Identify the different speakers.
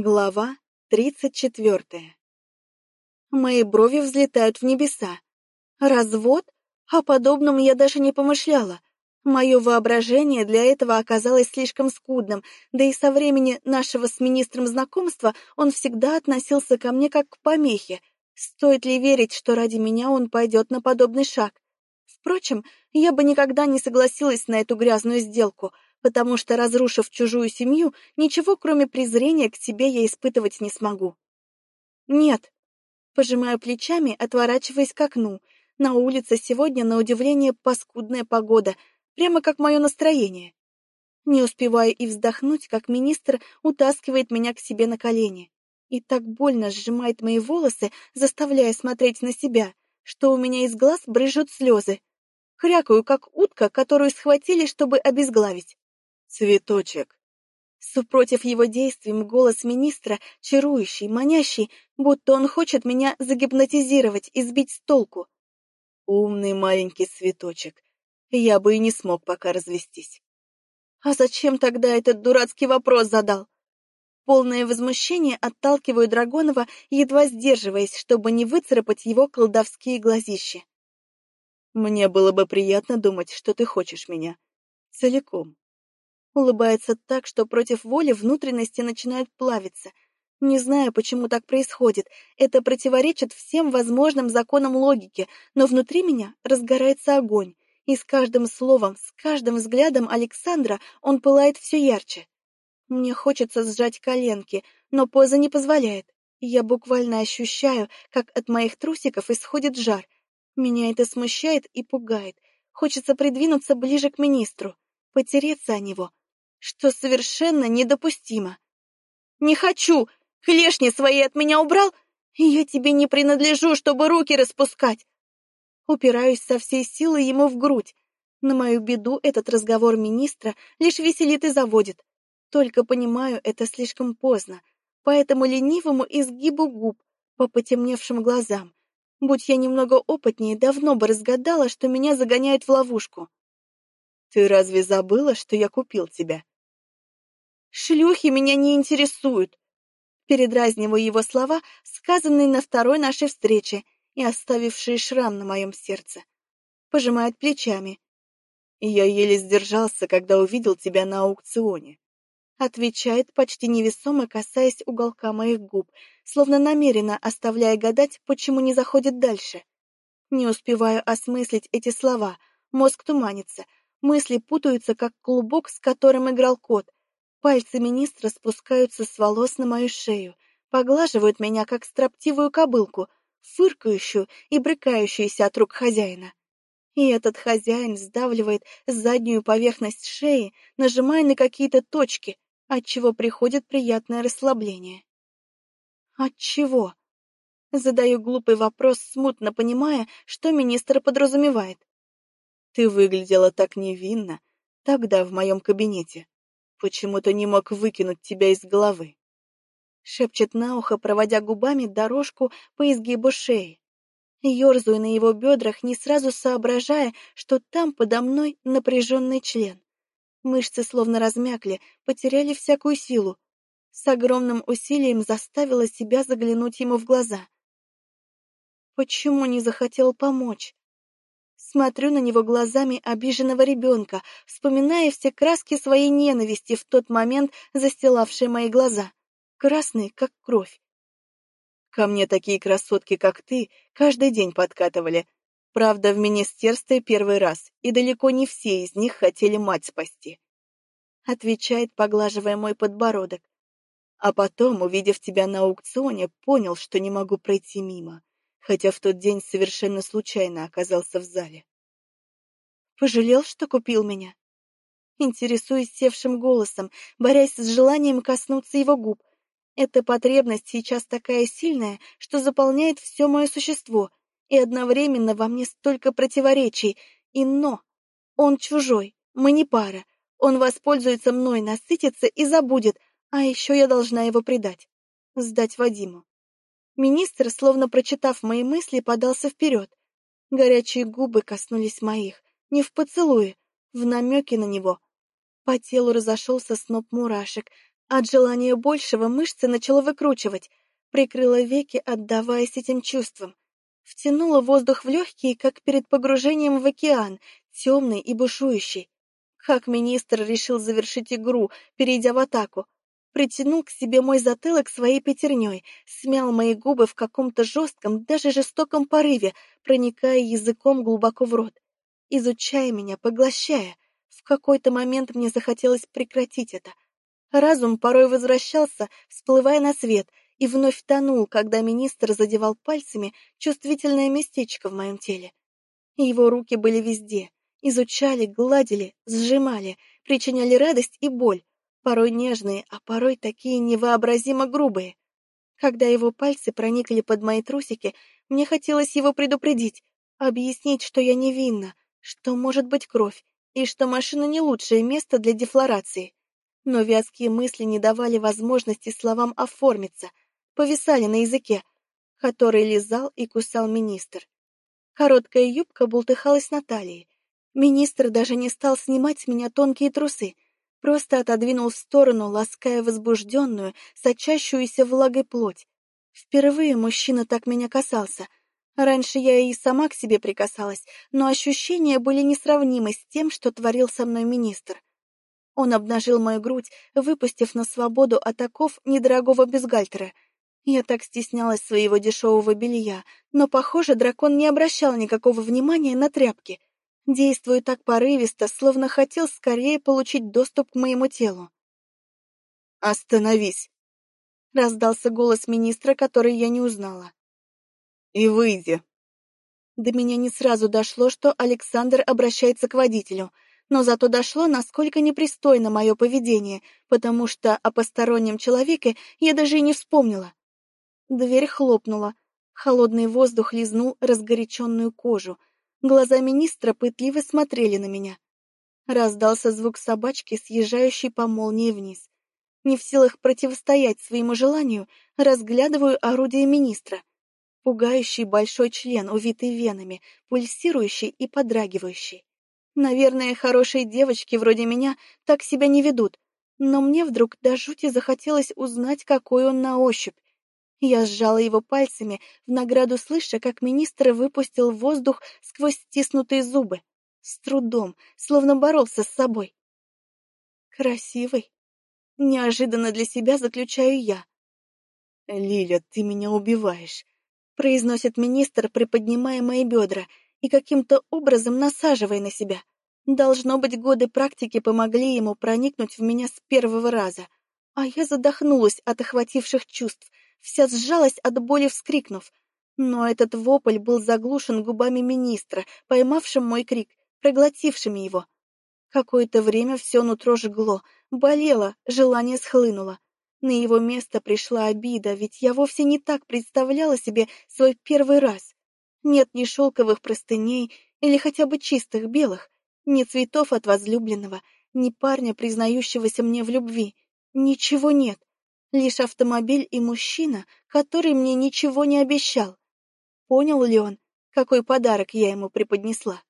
Speaker 1: Глава тридцать четвертая. Мои брови взлетают в небеса. Развод? О подобном я даже не помышляла. Мое воображение для этого оказалось слишком скудным, да и со времени нашего с министром знакомства он всегда относился ко мне как к помехе. Стоит ли верить, что ради меня он пойдет на подобный шаг? Впрочем, я бы никогда не согласилась на эту грязную сделку — потому что, разрушив чужую семью, ничего, кроме презрения к себе, я испытывать не смогу. Нет. Пожимаю плечами, отворачиваясь к окну. На улице сегодня, на удивление, паскудная погода, прямо как мое настроение. Не успеваю и вздохнуть, как министр утаскивает меня к себе на колени. И так больно сжимает мои волосы, заставляя смотреть на себя, что у меня из глаз брызжут слезы. Хрякаю, как утка, которую схватили, чтобы обезглавить.
Speaker 2: Цветочек.
Speaker 1: Супротив его действий голос министра, чарующий, манящий, будто он хочет меня загипнотизировать и сбить с толку.
Speaker 2: Умный маленький цветочек. Я бы и не смог пока развестись.
Speaker 1: А зачем тогда этот дурацкий вопрос задал? Полное возмущение отталкиваю Драгонова, едва сдерживаясь, чтобы не выцарапать его колдовские глазищи.
Speaker 2: Мне было бы приятно думать, что ты хочешь меня. Целиком.
Speaker 1: Улыбается так, что против воли внутренности начинают плавиться. Не знаю, почему так происходит. Это противоречит всем возможным законам логики, но внутри меня разгорается огонь. И с каждым словом, с каждым взглядом Александра он пылает все ярче. Мне хочется сжать коленки, но поза не позволяет. Я буквально ощущаю, как от моих трусиков исходит жар. Меня это смущает и пугает. Хочется придвинуться ближе к министру, потереться о него, что совершенно недопустимо. «Не хочу! Клешни свои от меня убрал, и я тебе не принадлежу, чтобы руки распускать!» Упираюсь со всей силы ему в грудь. На мою беду этот разговор министра лишь веселит и заводит. Только понимаю это слишком поздно, поэтому ленивому изгибу губ, по потемневшим глазам. Будь я немного опытнее, давно бы разгадала, что меня загоняют в ловушку.
Speaker 2: Ты разве забыла, что я купил тебя?
Speaker 1: Шлюхи меня не интересуют. Передразниваю его слова, сказанные на второй нашей встрече и оставившие шрам на моем сердце. Пожимает плечами.
Speaker 2: Я еле сдержался, когда увидел тебя на аукционе.
Speaker 1: Отвечает, почти невесомо касаясь уголка моих губ, словно намеренно оставляя гадать, почему не заходит дальше. Не успеваю осмыслить эти слова, мозг туманится, Мысли путаются, как клубок, с которым играл кот. Пальцы министра спускаются с волос на мою шею, поглаживают меня, как строптивую кобылку, фыркающую и брыкающуюся от рук хозяина. И этот хозяин сдавливает заднюю поверхность шеи, нажимая на какие-то точки, отчего приходит приятное расслабление. От чего? Задаю глупый вопрос, смутно понимая, что министр подразумевает.
Speaker 2: Ты выглядела так невинно тогда в моем кабинете. Почему-то не мог выкинуть тебя из головы.
Speaker 1: Шепчет на ухо, проводя губами дорожку по изгибу шеи. Ёрзаю на его бедрах, не сразу соображая, что там подо мной напряженный член. Мышцы словно размякли, потеряли всякую силу. С огромным усилием заставила себя заглянуть ему в глаза. Почему не захотел помочь? Смотрю на него глазами обиженного ребенка, вспоминая все краски своей ненависти в тот момент, застилавшие мои глаза. Красные, как кровь.
Speaker 2: Ко мне такие красотки, как ты, каждый день подкатывали. Правда, в министерстве первый раз, и далеко не все из них хотели мать спасти.
Speaker 1: Отвечает, поглаживая мой подбородок.
Speaker 2: А потом, увидев тебя на аукционе, понял, что не могу пройти мимо хотя в тот день совершенно случайно оказался в зале.
Speaker 1: Пожалел, что купил меня? Интересуюсь севшим голосом, борясь с желанием коснуться его губ. Эта потребность сейчас такая сильная, что заполняет все мое существо, и одновременно во мне столько противоречий. И но! Он чужой, мы не пара. Он воспользуется мной, насытится и забудет, а еще я должна его предать. Сдать Вадиму. Министр, словно прочитав мои мысли, подался вперед. Горячие губы коснулись моих, не в поцелуе, в намеке на него. По телу разошелся сноп мурашек, От желания большего мышцы начала выкручивать, прикрыла веки, отдаваясь этим чувствам. Втянула воздух в легкие, как перед погружением в океан, темный и бушующий. Как министр решил завершить игру, перейдя в атаку. Притянул к себе мой затылок своей пятерней, смял мои губы в каком-то жестком, даже жестоком порыве, проникая языком глубоко в рот. Изучая меня, поглощая. В какой-то момент мне захотелось прекратить это. Разум порой возвращался, всплывая на свет, и вновь тонул, когда министр задевал пальцами чувствительное местечко в моем теле. Его руки были везде, изучали, гладили, сжимали, причиняли радость и боль, порой нежные, а порой такие невообразимо грубые. Когда его пальцы проникли под мои трусики, мне хотелось его предупредить, объяснить, что я невинна, что может быть кровь, и что машина не лучшее место для дефлорации. Но вязкие мысли не давали возможности словам оформиться — повисали на языке, который лизал и кусал министр. Короткая юбка бултыхалась на талии. Министр даже не стал снимать с меня тонкие трусы, просто отодвинул в сторону, лаская возбужденную, сочащуюся влагой плоть. Впервые мужчина так меня касался. Раньше я и сама к себе прикасалась, но ощущения были несравнимы с тем, что творил со мной министр. Он обнажил мою грудь, выпустив на свободу от оков недорогого бюстгальтера — я так стеснялась своего дешевого белья, но, похоже, дракон не обращал никакого внимания на тряпки. Действуя так порывисто, словно хотел скорее получить доступ к моему телу.
Speaker 2: «Остановись!» — раздался голос министра, который я не узнала. «И выйди!»
Speaker 1: До меня не сразу дошло, что Александр обращается к водителю, но зато дошло, насколько непристойно мое поведение, потому что о постороннем человеке я даже и не вспомнила. Дверь хлопнула. Холодный воздух лизнул разгоряченную кожу. Глаза министра пытливо смотрели на меня. Раздался звук собачки, съезжающей по молнии вниз. Не в силах противостоять своему желанию, разглядываю орудие министра. Пугающий большой член, увитый венами, пульсирующий и подрагивающий. Наверное, хорошие девочки вроде меня так себя не ведут, но мне вдруг до жути захотелось узнать, какой он на ощупь, я сжала его пальцами, в награду слыша, как министр выпустил воздух сквозь стиснутые зубы. С трудом, словно боролся с собой. Красивый. Неожиданно для себя заключаю я.
Speaker 2: «Лиля, ты меня убиваешь», —
Speaker 1: произносит министр, приподнимая мои бедра и каким-то образом насаживая на себя. Должно быть, годы практики помогли ему проникнуть в меня с первого раза. А я задохнулась от охвативших чувств, вся сжалась от боли, вскрикнув. Но этот вопль был заглушен губами министра, поймавшим мой крик, проглотившим его. Какое-то время все нутро жгло, болело, желание схлынуло. На его место пришла обида, ведь я вовсе не так представляла себе свой первый раз. Нет ни шелковых простыней или хотя бы чистых белых, ни цветов от возлюбленного, ни парня, признающегося мне в любви. Ничего нет. Лишь автомобиль и мужчина, который мне ничего не обещал. Понял ли он, какой подарок я ему преподнесла?